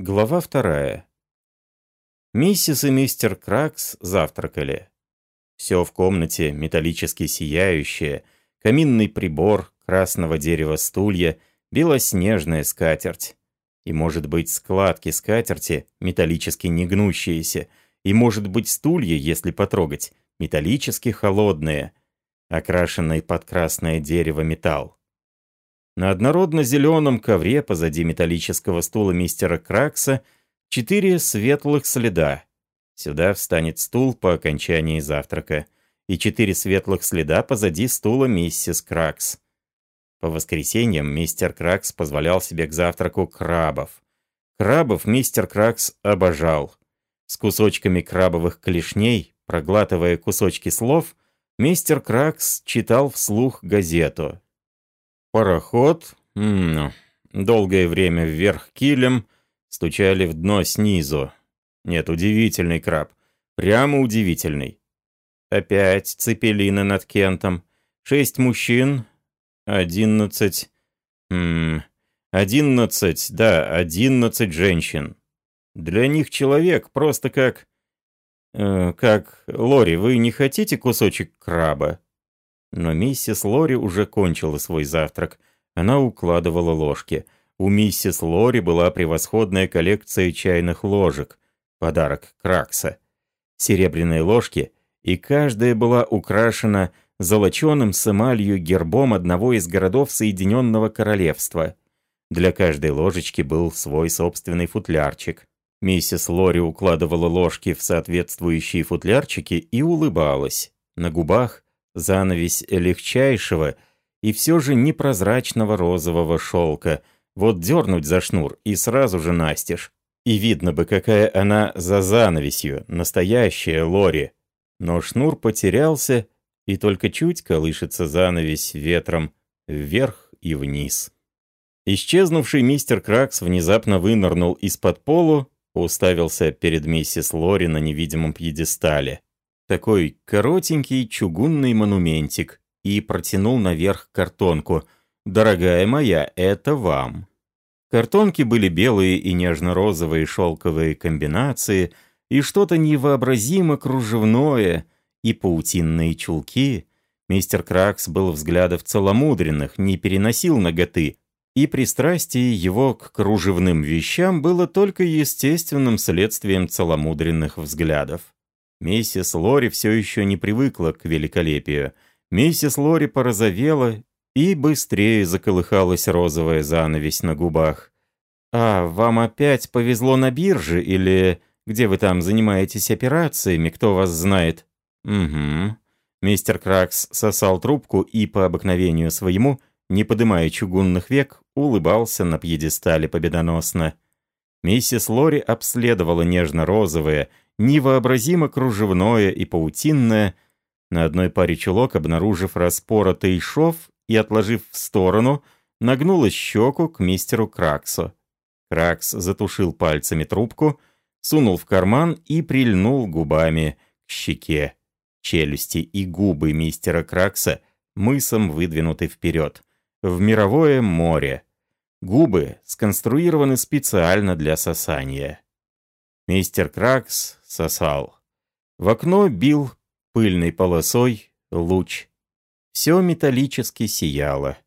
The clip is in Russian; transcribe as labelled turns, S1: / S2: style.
S1: Глава вторая. Миссис и мистер Кракс завтракали. Все в комнате металлически сияющее, каминный прибор, красного дерева стулья, белоснежная скатерть. И, может быть, складки скатерти металлически негнущиеся, и, может быть, стулья, если потрогать, металлически холодные, окрашенный под красное дерево металл. На однородно-зеленом ковре позади металлического стула мистера Кракса четыре светлых следа. Сюда встанет стул по окончании завтрака. И четыре светлых следа позади стула миссис Кракс. По воскресеньям мистер Кракс позволял себе к завтраку крабов. Крабов мистер Кракс обожал. С кусочками крабовых клешней, проглатывая кусочки слов, мистер Кракс читал вслух газету. Пароход, м долгое время вверх килем, стучали в дно снизу. Нет, удивительный краб. Прямо удивительный. Опять цепелины над Кентом. Шесть мужчин, одиннадцать... М одиннадцать, да, одиннадцать женщин. Для них человек просто как... Э, как... Лори, вы не хотите кусочек краба? Но миссис Лори уже кончила свой завтрак. Она укладывала ложки. У миссис Лори была превосходная коллекция чайных ложек. Подарок Кракса. Серебряные ложки, и каждая была украшена золоченым с эмалью гербом одного из городов Соединенного Королевства. Для каждой ложечки был свой собственный футлярчик. Миссис Лори укладывала ложки в соответствующие футлярчики и улыбалась. На губах занавесь легчайшего и все же непрозрачного розового шелка. Вот дернуть за шнур и сразу же настежь. И видно бы, какая она за занавесью, настоящая Лори. Но шнур потерялся, и только чуть колышется занавесь ветром вверх и вниз. Исчезнувший мистер Кракс внезапно вынырнул из-под полу, уставился перед миссис Лори на невидимом пьедестале такой коротенький чугунный монументик, и протянул наверх картонку. «Дорогая моя, это вам». Картонки были белые и нежно-розовые шелковые комбинации, и что-то невообразимо кружевное, и паутинные чулки. Мистер Кракс был взглядов целомудренных, не переносил ноготы, и пристрастие его к кружевным вещам было только естественным следствием целомудренных взглядов. Миссис Лори все еще не привыкла к великолепию. Миссис Лори порозовела, и быстрее заколыхалась розовая занавесь на губах. «А, вам опять повезло на бирже, или где вы там занимаетесь операциями, кто вас знает?» «Угу». Мистер Кракс сосал трубку и, по обыкновению своему, не подымая чугунных век, улыбался на пьедестале победоносно. Миссис Лори обследовала нежно-розовое, невообразимо кружевное и паутинное, на одной паре чулок обнаружив распоротый шов и отложив в сторону, нагнула щеку к мистеру Краксу. Кракс затушил пальцами трубку, сунул в карман и прильнул губами к щеке. Челюсти и губы мистера Кракса мысом выдвинуты вперед, в мировое море. Губы сконструированы специально для сосания. Мистер Кракс сосал. В окно бил пыльной полосой луч. Все металлически сияло.